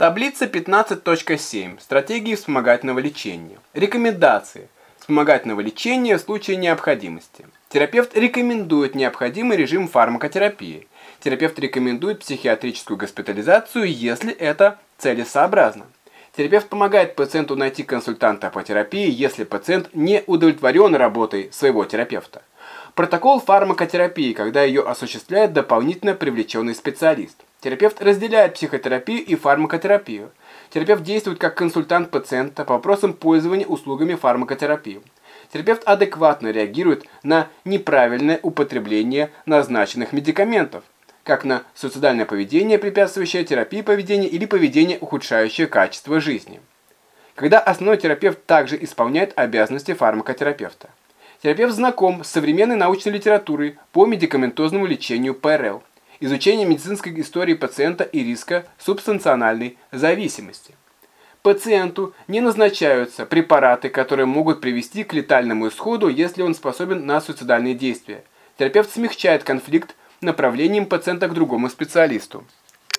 Таблица 15.7. Стратегии вспомогательного лечения. Рекомендации. Вспомогательного лечения в случае необходимости. Терапевт рекомендует необходимый режим фармакотерапии. Терапевт рекомендует психиатрическую госпитализацию, если это целесообразно. Терапевт помогает пациенту найти консультанта по терапии, если пациент не удовлетворен работой своего терапевта. Протокол фармакотерапии, когда ее осуществляет дополнительно привлеченный специалист. Терапевт разделяет психотерапию и фармакотерапию. Терапевт действует как консультант пациента по вопросам пользования услугами фармакотерапии. Терапевт адекватно реагирует на неправильное употребление назначенных медикаментов, как на суицидальное поведение, препятствующее терапии поведения или поведение, ухудшающее качество жизни. Когда основной терапевт также исполняет обязанности фармакотерапевта. Терапевт знаком с современной научной литературой по медикаментозному лечению ПРЛ изучение медицинской истории пациента и риска субстанциональной зависимости. Пациенту не назначаются препараты, которые могут привести к летальному исходу, если он способен на суицидальные действия. Терапевт смягчает конфликт направлением пациента к другому специалисту.